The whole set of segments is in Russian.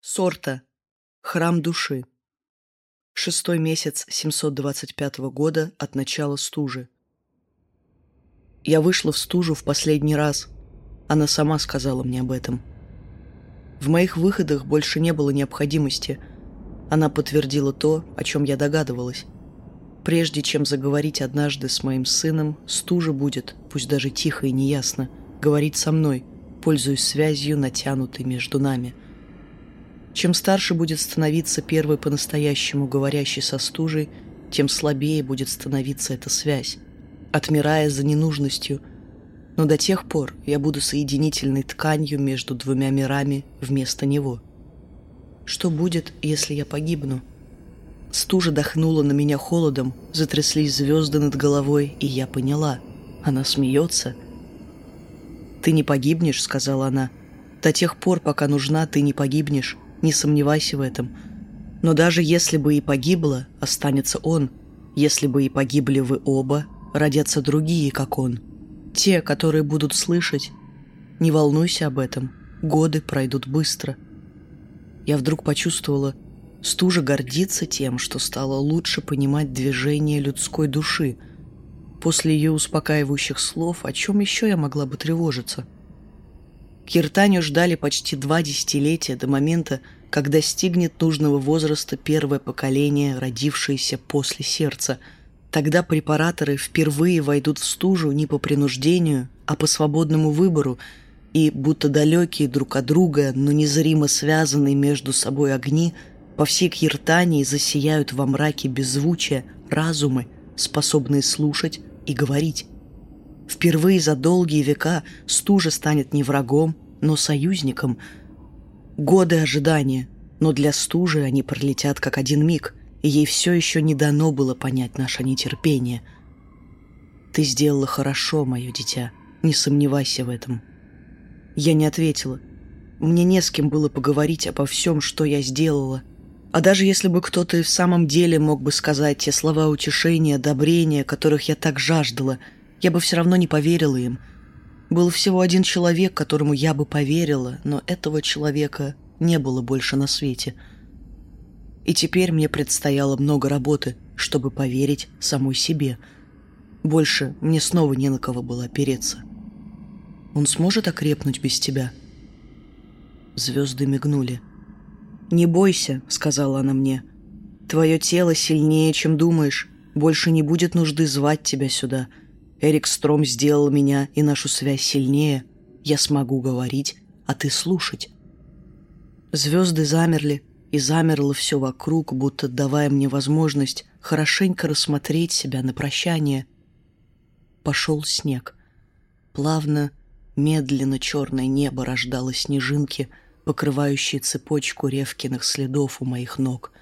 Сорта. Храм души. Шестой месяц 725 года от начала стужи. Я вышла в стужу в последний раз. Она сама сказала мне об этом. В моих выходах больше не было необходимости. Она подтвердила то, о чем я догадывалась. Прежде чем заговорить однажды с моим сыном, стужа будет, пусть даже тихо и неясно, говорить со мной, пользуясь связью, натянутой между нами – чем старше будет становиться первый по-настоящему говорящий со стужей, тем слабее будет становиться эта связь, отмирая за ненужностью. Но до тех пор я буду соединительной тканью между двумя мирами вместо него. Что будет, если я погибну? Стужа дохнула на меня холодом, затряслись звезды над головой, и я поняла. Она смеется. «Ты не погибнешь», — сказала она. «До тех пор, пока нужна, ты не погибнешь не сомневайся в этом. Но даже если бы и погибло, останется он. Если бы и погибли вы оба, родятся другие, как он. Те, которые будут слышать. Не волнуйся об этом, годы пройдут быстро. Я вдруг почувствовала, стужа гордится тем, что стала лучше понимать движение людской души. После ее успокаивающих слов, о чем еще я могла бы тревожиться – Киртанию ждали почти два десятилетия до момента, когда стигнет нужного возраста первое поколение, родившееся после сердца. Тогда препараторы впервые войдут в стужу не по принуждению, а по свободному выбору, и, будто далекие друг от друга, но незримо связанные между собой огни, по всей Киртании засияют во мраке беззвучия разумы, способные слушать и говорить. Впервые за долгие века стужа станет не врагом, но союзником. Годы ожидания, но для стужи они пролетят как один миг, и ей все еще не дано было понять наше нетерпение. «Ты сделала хорошо, мое дитя, не сомневайся в этом». Я не ответила. Мне не с кем было поговорить обо всем, что я сделала. А даже если бы кто-то и в самом деле мог бы сказать те слова утешения, одобрения, которых я так жаждала — я бы все равно не поверила им. Был всего один человек, которому я бы поверила, но этого человека не было больше на свете. И теперь мне предстояло много работы, чтобы поверить самой себе. Больше мне снова не на кого было опереться. Он сможет окрепнуть без тебя? Звезды мигнули. «Не бойся», — сказала она мне. «Твое тело сильнее, чем думаешь. Больше не будет нужды звать тебя сюда». Эрик Стром сделал меня и нашу связь сильнее. Я смогу говорить, а ты слушать. Звезды замерли, и замерло все вокруг, будто давая мне возможность хорошенько рассмотреть себя на прощание. Пошел снег. Плавно, медленно черное небо рождало снежинки, покрывающие цепочку ревкиных следов у моих ног.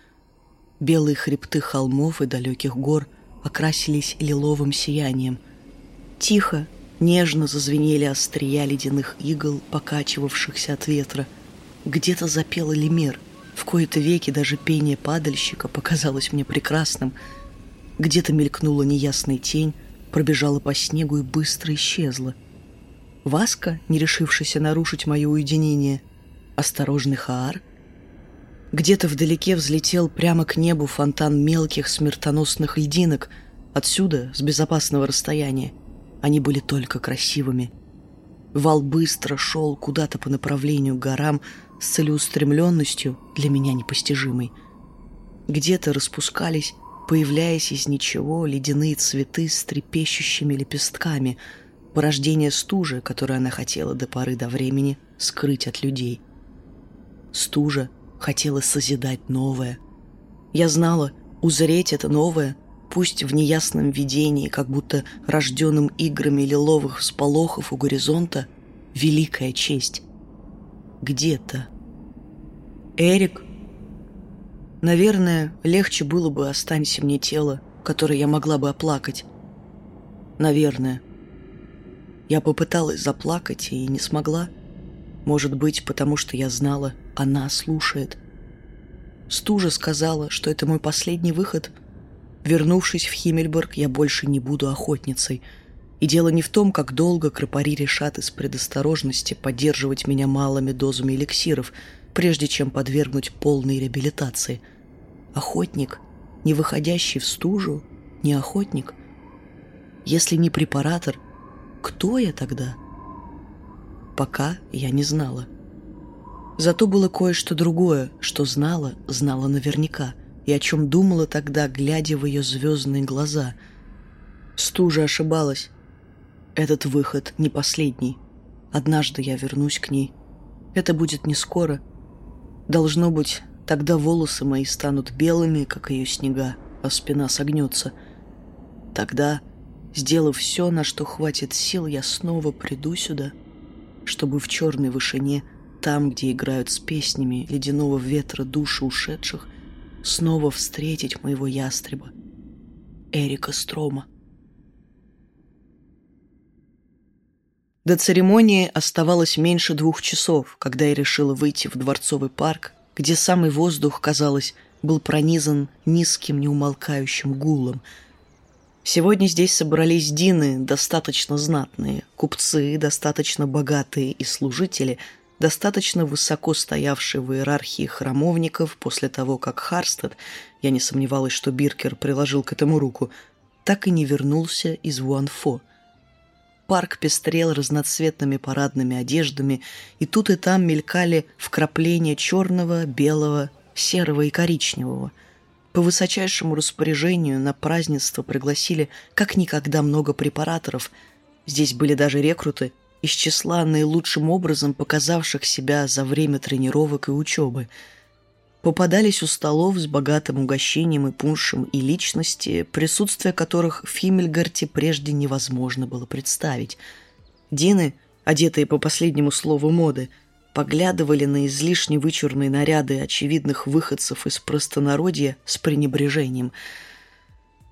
Белые хребты холмов и далеких гор окрасились лиловым сиянием — Тихо, нежно зазвенели острия ледяных игл, покачивавшихся от ветра. Где-то запел лемер. В кои-то веки даже пение падальщика показалось мне прекрасным. Где-то мелькнула неясная тень, пробежала по снегу и быстро исчезла. Васка, не решившийся нарушить мое уединение. Осторожный Хаар. Где-то вдалеке взлетел прямо к небу фонтан мелких смертоносных льдинок, отсюда, с безопасного расстояния. Они были только красивыми. Вал быстро шел куда-то по направлению к горам с целеустремленностью для меня непостижимой. Где-то распускались, появляясь из ничего, ледяные цветы с трепещущими лепестками, порождение стужи, которое она хотела до поры до времени скрыть от людей. Стужа хотела созидать новое. Я знала, узреть это новое пусть в неясном видении, как будто рожденным играми лиловых всполохов у горизонта, великая честь. Где-то. Эрик. Наверное, легче было бы останься мне тело, которое я могла бы оплакать. Наверное. Я попыталась заплакать и не смогла. Может быть, потому что я знала, она слушает. Стужа сказала, что это мой последний выход — Вернувшись в Химмельберг, я больше не буду охотницей. И дело не в том, как долго крапари решат из предосторожности поддерживать меня малыми дозами эликсиров. прежде чем подвергнуть полной реабилитации. Охотник, не выходящий в стужу, не охотник. Если не препаратор, кто я тогда? Пока я не знала. Зато было кое-что другое, что знала, знала наверняка, и о чем думала тогда, глядя в ее звездные глаза. Стужа ошибалась. Этот выход не последний. Однажды я вернусь к ней. Это будет не скоро. Должно быть, тогда волосы мои станут белыми, как ее снега, а спина согнется. Тогда, сделав все, на что хватит сил, я снова приду сюда, чтобы в черной вышине — там, где играют с песнями ледяного ветра души ушедших, снова встретить моего ястреба, Эрика Строма. До церемонии оставалось меньше двух часов, когда я решила выйти в Дворцовый парк, где самый воздух, казалось, был пронизан низким неумолкающим гулом. Сегодня здесь собрались дины достаточно знатные, купцы достаточно богатые и служители – достаточно высоко стоявший в иерархии храмовников после того, как Харстед, я не сомневалась, что Биркер приложил к этому руку, так и не вернулся из Вуанфо. Парк пестрел разноцветными парадными одеждами, и тут и там мелькали вкрапления черного, белого, серого и коричневого. По высочайшему распоряжению на празднество пригласили как никогда много препараторов. Здесь были даже рекруты – из числа наилучшим образом показавших себя за время тренировок и учебы. Попадались у столов с богатым угощением и пуншем и личности, присутствие которых в Химмельгарте прежде невозможно было представить. Дины, одетые по последнему слову моды, поглядывали на излишне вычурные наряды очевидных выходцев из простонародья с пренебрежением –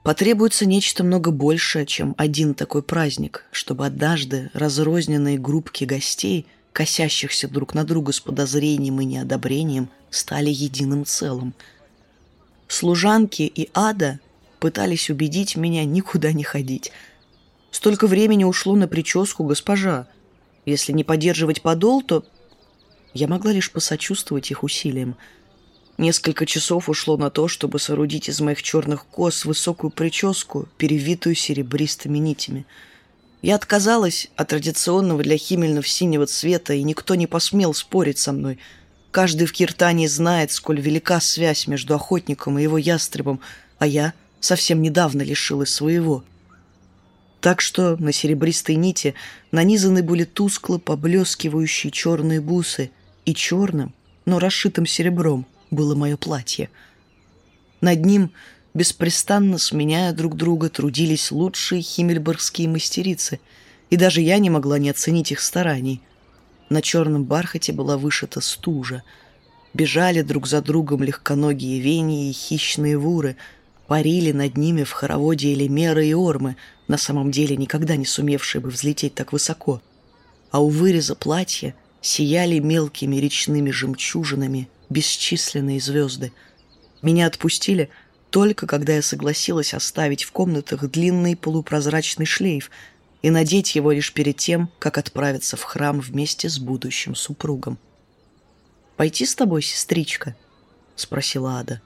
Потребуется нечто много большее, чем один такой праздник, чтобы однажды разрозненные группки гостей, косящихся друг на друга с подозрением и неодобрением, стали единым целым. Служанки и ада пытались убедить меня никуда не ходить. Столько времени ушло на прическу госпожа. Если не поддерживать подол, то... Я могла лишь посочувствовать их усилиям – Несколько часов ушло на то, чтобы соорудить из моих черных кос высокую прическу, перевитую серебристыми нитями. Я отказалась от традиционного для химельнов синего цвета, и никто не посмел спорить со мной. Каждый в Киртане знает, сколь велика связь между охотником и его ястребом, а я совсем недавно лишилась своего. Так что на серебристой нити нанизаны были тускло поблескивающие черные бусы и черным, но расшитым серебром – было мое платье. Над ним, беспрестанно сменяя друг друга, трудились лучшие химмельбергские мастерицы, и даже я не могла не оценить их стараний. На черном бархате была вышита стужа. Бежали друг за другом легконогие вени и хищные вуры, парили над ними в хороводе элемеры и ормы, на самом деле никогда не сумевшие бы взлететь так высоко. А у выреза платья сияли мелкими речными жемчужинами бесчисленные звезды. Меня отпустили только когда я согласилась оставить в комнатах длинный полупрозрачный шлейф и надеть его лишь перед тем, как отправиться в храм вместе с будущим супругом. «Пойти с тобой, сестричка?» — спросила Ада.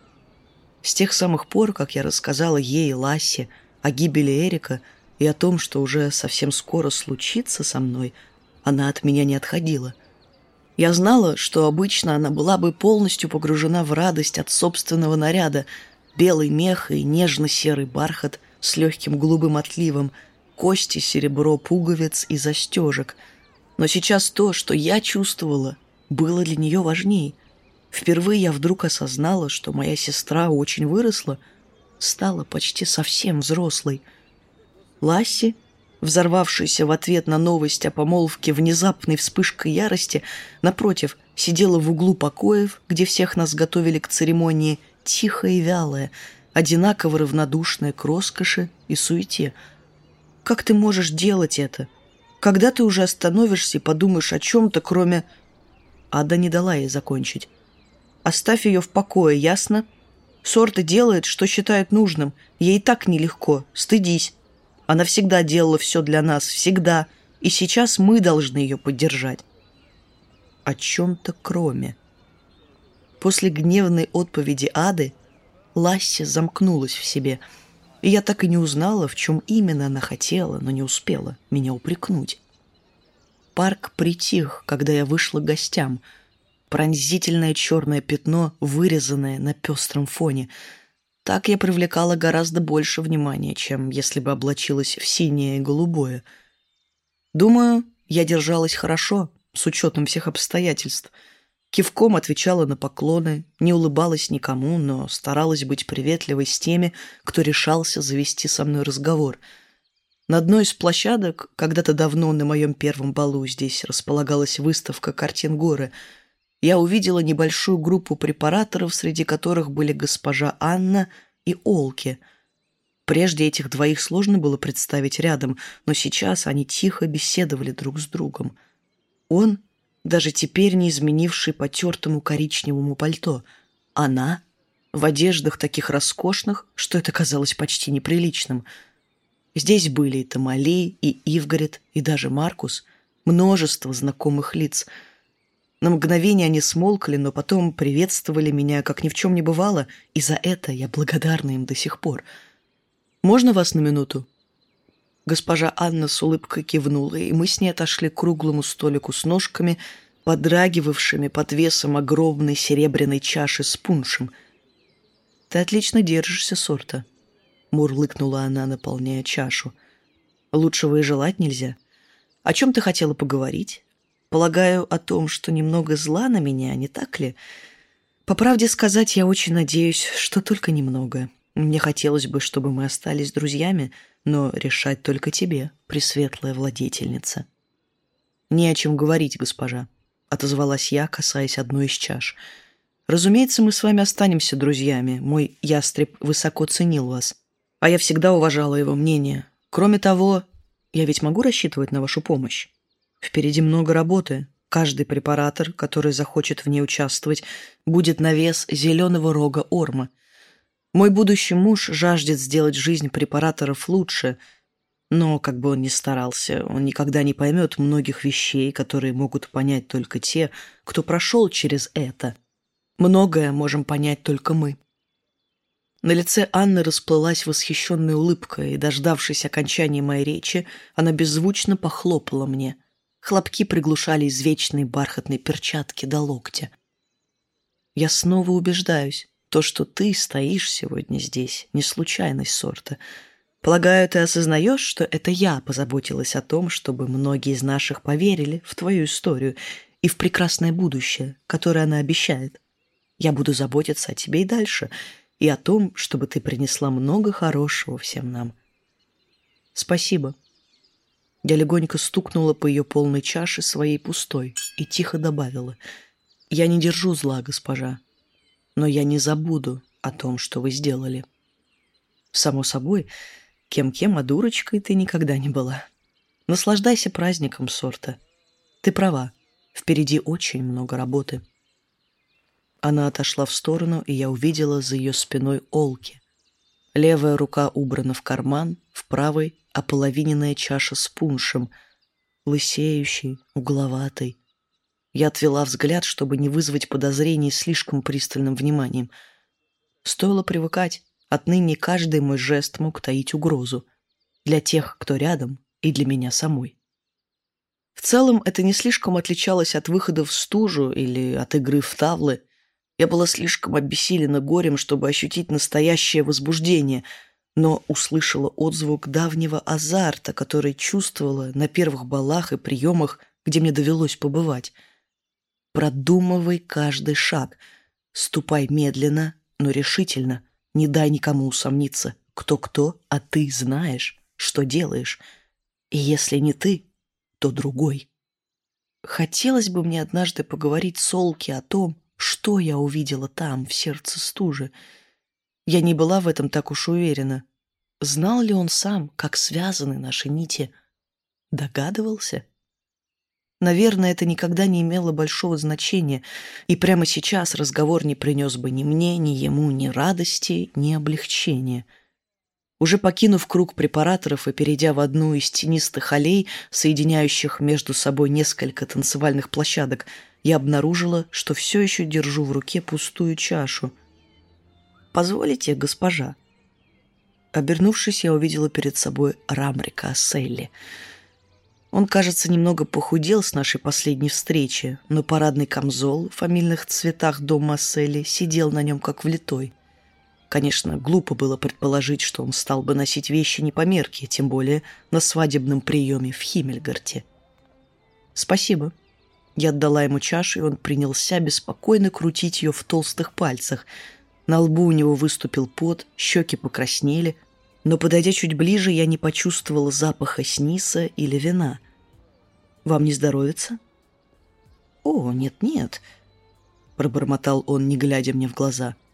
С тех самых пор, как я рассказала ей и Лассе о гибели Эрика и о том, что уже совсем скоро случится со мной, она от меня не отходила — я знала, что обычно она была бы полностью погружена в радость от собственного наряда, белый мех и нежно-серый бархат с легким голубым отливом, кости, серебро, пуговиц и застежек. Но сейчас то, что я чувствовала, было для нее важней. Впервые я вдруг осознала, что моя сестра очень выросла, стала почти совсем взрослой. Ласси взорвавшаяся в ответ на новость о помолвке внезапной вспышкой ярости, напротив, сидела в углу покоев, где всех нас готовили к церемонии, тихая и вялая, одинаково равнодушная к роскоши и суете. Как ты можешь делать это? Когда ты уже остановишься и подумаешь о чем-то, кроме... Ада не дала ей закончить. Оставь ее в покое, ясно? Сорта делает, что считает нужным. Ей так нелегко. Стыдись. Она всегда делала все для нас, всегда. И сейчас мы должны ее поддержать. О чем-то кроме. После гневной отповеди Ады Ласси замкнулась в себе, и я так и не узнала, в чем именно она хотела, но не успела меня упрекнуть. Парк притих, когда я вышла к гостям. Пронзительное черное пятно, вырезанное на пестром фоне. Так я привлекала гораздо больше внимания, чем если бы облачилась в синее и голубое. Думаю, я держалась хорошо, с учетом всех обстоятельств. Кивком отвечала на поклоны, не улыбалась никому, но старалась быть приветливой с теми, кто решался завести со мной разговор — на одной из площадок, когда-то давно на моем первом балу здесь располагалась выставка картин горы, я увидела небольшую группу препараторов, среди которых были госпожа Анна и Олки. Прежде этих двоих сложно было представить рядом, но сейчас они тихо беседовали друг с другом. Он, даже теперь не изменивший потертому коричневому пальто, она в одеждах таких роскошных, что это казалось почти неприличным — Здесь были и Тамали, и Ивгарит, и даже Маркус. Множество знакомых лиц. На мгновение они смолкли, но потом приветствовали меня, как ни в чем не бывало, и за это я благодарна им до сих пор. «Можно вас на минуту?» Госпожа Анна с улыбкой кивнула, и мы с ней отошли к круглому столику с ножками, подрагивавшими под весом огромной серебряной чаши с пуншем. «Ты отлично держишься, сорта», — мурлыкнула она, наполняя чашу. «Лучшего и желать нельзя. О чем ты хотела поговорить? Полагаю, о том, что немного зла на меня, не так ли? По правде сказать, я очень надеюсь, что только немного. Мне хотелось бы, чтобы мы остались друзьями, но решать только тебе, пресветлая владетельница». «Не о чем говорить, госпожа», — отозвалась я, касаясь одной из чаш. «Разумеется, мы с вами останемся друзьями. Мой ястреб высоко ценил вас а я всегда уважала его мнение. Кроме того, я ведь могу рассчитывать на вашу помощь. Впереди много работы. Каждый препаратор, который захочет в ней участвовать, будет на вес зеленого рога орма. Мой будущий муж жаждет сделать жизнь препараторов лучше, но, как бы он ни старался, он никогда не поймет многих вещей, которые могут понять только те, кто прошел через это. Многое можем понять только мы. На лице Анны расплылась восхищенная улыбка, и, дождавшись окончания моей речи, она беззвучно похлопала мне. Хлопки приглушали извечные бархатные перчатки до локтя. «Я снова убеждаюсь, то, что ты стоишь сегодня здесь, не случайность сорта. Полагаю, ты осознаешь, что это я позаботилась о том, чтобы многие из наших поверили в твою историю и в прекрасное будущее, которое она обещает. Я буду заботиться о тебе и дальше — и о том, чтобы ты принесла много хорошего всем нам. Спасибо. Я легонько стукнула по ее полной чаше своей пустой и тихо добавила. Я не держу зла, госпожа, но я не забуду о том, что вы сделали. Само собой, кем-кем, а дурочкой ты никогда не была. Наслаждайся праздником сорта. Ты права, впереди очень много работы. Она отошла в сторону, и я увидела за ее спиной Олки. Левая рука убрана в карман, в правой — ополовиненная чаша с пуншем, лысеющий, угловатый. Я отвела взгляд, чтобы не вызвать подозрений слишком пристальным вниманием. Стоило привыкать, отныне каждый мой жест мог таить угрозу. Для тех, кто рядом, и для меня самой. В целом, это не слишком отличалось от выхода в стужу или от игры в тавлы. Я была слишком обессилена горем, чтобы ощутить настоящее возбуждение, но услышала отзвук давнего азарта, который чувствовала на первых балах и приемах, где мне довелось побывать. Продумывай каждый шаг. Ступай медленно, но решительно. Не дай никому усомниться. Кто-кто, а ты знаешь, что делаешь. И если не ты, то другой. Хотелось бы мне однажды поговорить с Олки о том, что я увидела там, в сердце стужи? Я не была в этом так уж уверена. Знал ли он сам, как связаны наши нити? Догадывался? Наверное, это никогда не имело большого значения, и прямо сейчас разговор не принес бы ни мне, ни ему ни радости, ни облегчения. Уже покинув круг препараторов и перейдя в одну из тенистых аллей, соединяющих между собой несколько танцевальных площадок, я обнаружила, что все еще держу в руке пустую чашу. «Позволите, госпожа?» Обернувшись, я увидела перед собой Рамрика Асселли. Он, кажется, немного похудел с нашей последней встречи, но парадный камзол в фамильных цветах дома Асселли сидел на нем как влитой. Конечно, глупо было предположить, что он стал бы носить вещи не по мерке, тем более на свадебном приеме в Химмельгарте. «Спасибо». Я отдала ему чашу, и он принялся беспокойно крутить ее в толстых пальцах. На лбу у него выступил пот, щеки покраснели, но, подойдя чуть ближе, я не почувствовала запаха сниса или вина. «Вам не здоровится?» «О, нет-нет», — пробормотал он, не глядя мне в глаза —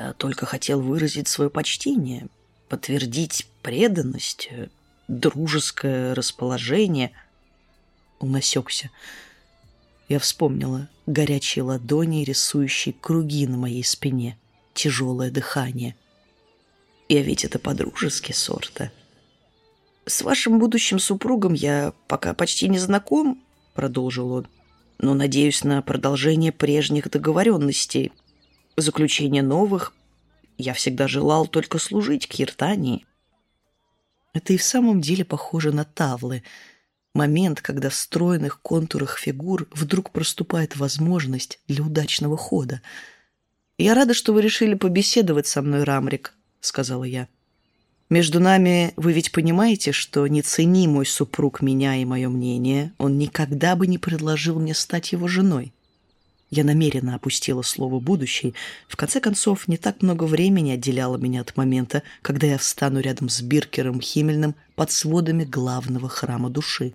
я только хотел выразить свое почтение, подтвердить преданность, дружеское расположение. Он осекся. Я вспомнила горячие ладони, рисующие круги на моей спине, тяжелое дыхание. Я ведь это по-дружески сорта. «С вашим будущим супругом я пока почти не знаком», — продолжил он, «но надеюсь на продолжение прежних договоренностей, заключение новых. Я всегда желал только служить Киртании. Это и в самом деле похоже на тавлы. Момент, когда в стройных контурах фигур вдруг проступает возможность для удачного хода. «Я рада, что вы решили побеседовать со мной, Рамрик», — сказала я. «Между нами вы ведь понимаете, что не цени мой супруг меня и мое мнение, он никогда бы не предложил мне стать его женой». Я намеренно опустила слово «будущий». В конце концов, не так много времени отделяло меня от момента, когда я встану рядом с Биркером Химмельным под сводами главного храма души.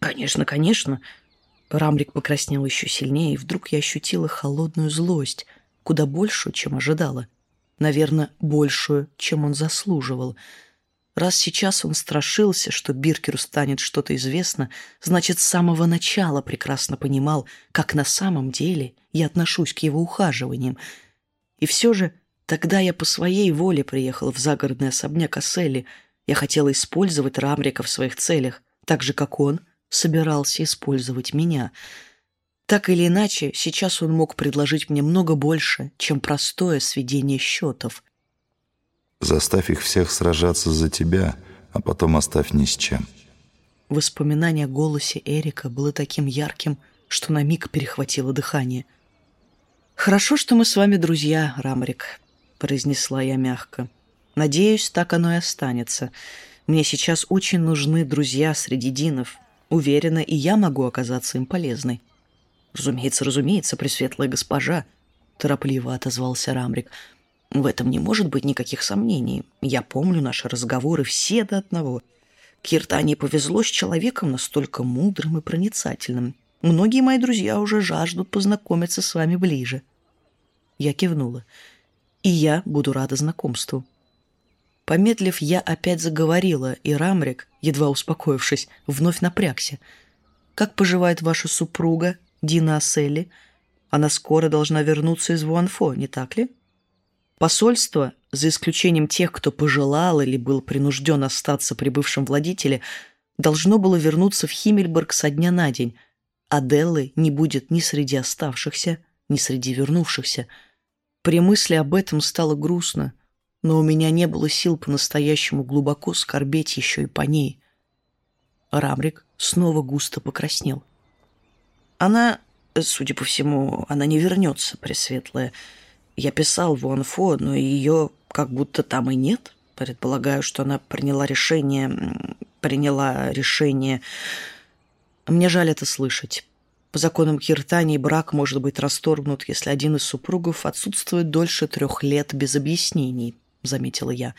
«Конечно, конечно!» Рамрик покраснел еще сильнее, и вдруг я ощутила холодную злость, куда большую, чем ожидала. Наверное, большую, чем он заслуживал — Раз сейчас он страшился, что Биркеру станет что-то известно, значит, с самого начала прекрасно понимал, как на самом деле я отношусь к его ухаживаниям. И все же тогда я по своей воле приехала в загородный особняк Асселли. Я хотела использовать Рамрика в своих целях, так же, как он собирался использовать меня. Так или иначе, сейчас он мог предложить мне много больше, чем простое сведение счетов. Заставь их всех сражаться за тебя, а потом оставь ни с чем. Воспоминание о голосе Эрика было таким ярким, что на миг перехватило дыхание. «Хорошо, что мы с вами друзья, Рамрик», — произнесла я мягко. «Надеюсь, так оно и останется. Мне сейчас очень нужны друзья среди динов. Уверена, и я могу оказаться им полезной». «Разумеется, разумеется, пресветлая госпожа», — торопливо отозвался Рамрик. В этом не может быть никаких сомнений. Я помню наши разговоры все до одного. Киртане повезло с человеком настолько мудрым и проницательным. Многие мои друзья уже жаждут познакомиться с вами ближе. Я кивнула. И я буду рада знакомству. Помедлив, я опять заговорила, и Рамрик, едва успокоившись, вновь напрягся. «Как поживает ваша супруга, Дина Асселли? Она скоро должна вернуться из Вуанфо, не так ли?» Посольство, за исключением тех, кто пожелал или был принужден остаться при бывшем владетеле, должно было вернуться в Химмельберг со дня на день, а Деллы не будет ни среди оставшихся, ни среди вернувшихся. При мысли об этом стало грустно, но у меня не было сил по-настоящему глубоко скорбеть еще и по ней. Рамрик снова густо покраснел. Она, судя по всему, она не вернется, Пресветлая, — я писал в ОНФО, но ее как будто там и нет. Предполагаю, что она приняла решение... Приняла решение... Мне жаль это слышать. По законам Киртании брак может быть расторгнут, если один из супругов отсутствует дольше трех лет без объяснений, заметила я.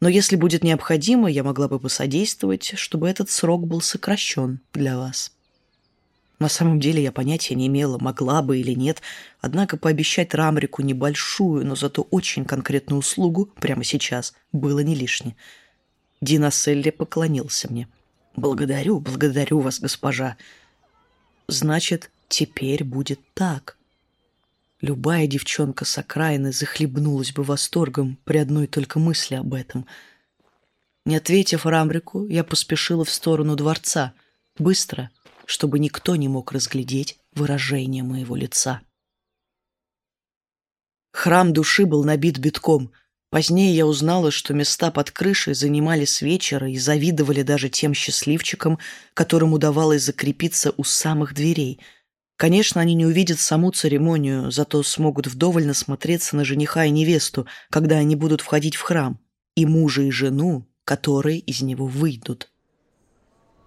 Но если будет необходимо, я могла бы посодействовать, чтобы этот срок был сокращен для вас. На самом деле я понятия не имела, могла бы или нет, однако пообещать Рамрику небольшую, но зато очень конкретную услугу прямо сейчас было не лишне. Дина Селли поклонился мне. «Благодарю, благодарю вас, госпожа». «Значит, теперь будет так». Любая девчонка с окраины захлебнулась бы восторгом при одной только мысли об этом. Не ответив Рамрику, я поспешила в сторону дворца. Быстро, чтобы никто не мог разглядеть выражение моего лица. Храм души был набит битком. Позднее я узнала, что места под крышей занимали с вечера и завидовали даже тем счастливчикам, которым удавалось закрепиться у самых дверей. Конечно, они не увидят саму церемонию, зато смогут вдоволь насмотреться на жениха и невесту, когда они будут входить в храм, и мужа и жену, которые из него выйдут.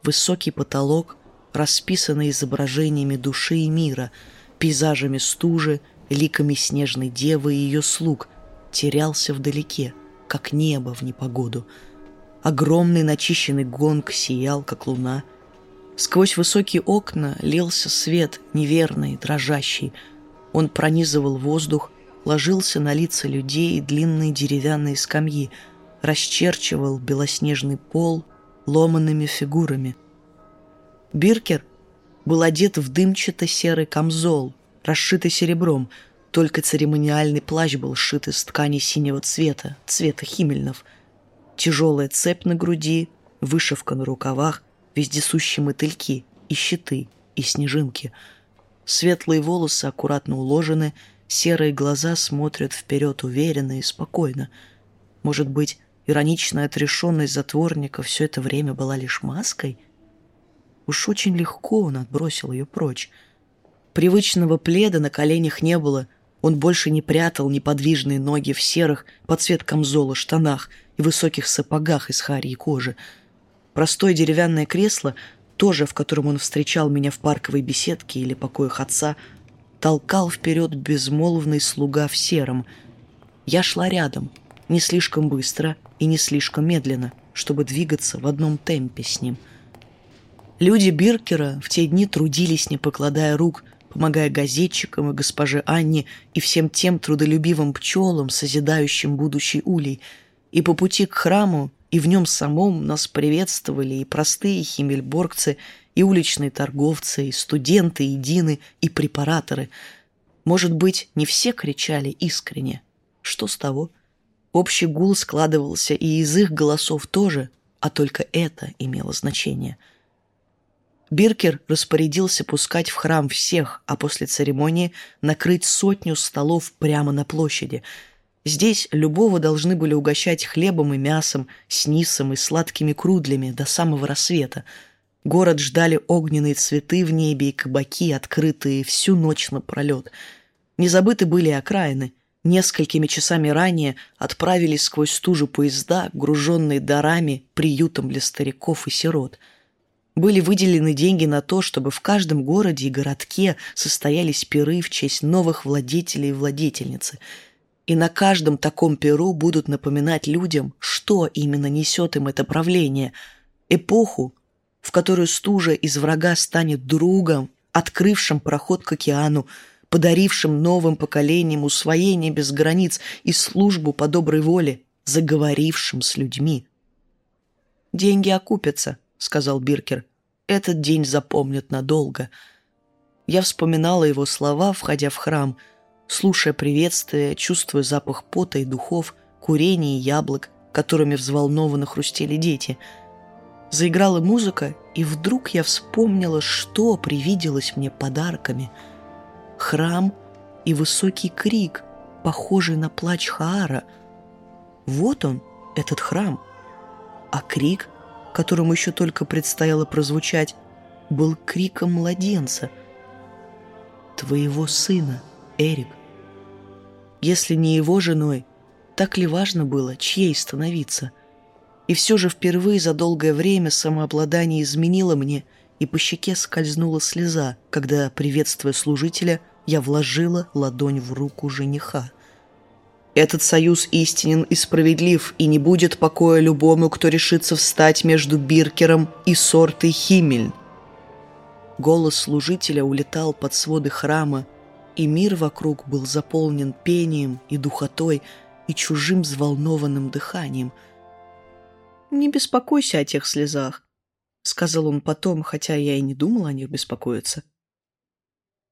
Высокий потолок, расписанный изображениями души и мира, пейзажами стужи, ликами снежной девы и ее слуг, терялся вдалеке, как небо в непогоду. Огромный начищенный гонг сиял, как луна. Сквозь высокие окна лился свет, неверный, дрожащий. Он пронизывал воздух, ложился на лица людей и длинные деревянные скамьи, расчерчивал белоснежный пол ломанными фигурами. Биркер был одет в дымчато-серый камзол, расшитый серебром, только церемониальный плащ был сшит из ткани синего цвета, цвета химельнов. Тяжелая цепь на груди, вышивка на рукавах, вездесущие мотыльки и щиты, и снежинки. Светлые волосы аккуратно уложены, серые глаза смотрят вперед уверенно и спокойно. Может быть, ироничная отрешенность затворника все это время была лишь маской? Уж очень легко он отбросил ее прочь. Привычного пледа на коленях не было. Он больше не прятал неподвижные ноги в серых, под цвет камзола, штанах и высоких сапогах из харьей кожи. Простое деревянное кресло, тоже в котором он встречал меня в парковой беседке или покоях отца, толкал вперед безмолвный слуга в сером. Я шла рядом, не слишком быстро и не слишком медленно, чтобы двигаться в одном темпе с ним. Люди Биркера в те дни трудились, не покладая рук, помогая газетчикам и госпоже Анне и всем тем трудолюбивым пчелам, созидающим будущий улей. И по пути к храму, и в нем самом нас приветствовали и простые химельборгцы, и уличные торговцы, и студенты, и дины, и препараторы. Может быть, не все кричали искренне. Что с того? Общий гул складывался и из их голосов тоже, а только это имело значение — Биркер распорядился пускать в храм всех, а после церемонии накрыть сотню столов прямо на площади. Здесь любого должны были угощать хлебом и мясом, снисом и сладкими крудлями до самого рассвета. Город ждали огненные цветы в небе и кабаки, открытые всю ночь напролет. Не забыты были окраины. Несколькими часами ранее отправились сквозь стужу поезда, груженные дарами, приютом для стариков и сирот — были выделены деньги на то, чтобы в каждом городе и городке состоялись пиры в честь новых владетелей и владетельницы. И на каждом таком перу будут напоминать людям, что именно несет им это правление. Эпоху, в которую стужа из врага станет другом, открывшим проход к океану, подарившим новым поколениям усвоение без границ и службу по доброй воле, заговорившим с людьми. «Деньги окупятся», сказал Биркер. «Этот день запомнят надолго». Я вспоминала его слова, входя в храм, слушая приветствие, чувствуя запах пота и духов, курения и яблок, которыми взволнованно хрустели дети. Заиграла музыка, и вдруг я вспомнила, что привиделось мне подарками. Храм и высокий крик, похожий на плач Хаара. Вот он, этот храм. А крик которому еще только предстояло прозвучать, был криком младенца. «Твоего сына, Эрик». Если не его женой, так ли важно было, чьей становиться? И все же впервые за долгое время самообладание изменило мне, и по щеке скользнула слеза, когда, приветствуя служителя, я вложила ладонь в руку жениха — этот союз истинен и справедлив, и не будет покоя любому, кто решится встать между Биркером и сортой Химмель. Голос служителя улетал под своды храма, и мир вокруг был заполнен пением и духотой, и чужим взволнованным дыханием. «Не беспокойся о тех слезах», — сказал он потом, хотя я и не думал о них беспокоиться.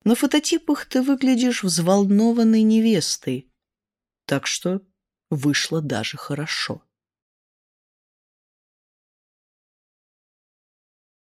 «На фототипах ты выглядишь взволнованной невестой, так что вышло даже хорошо.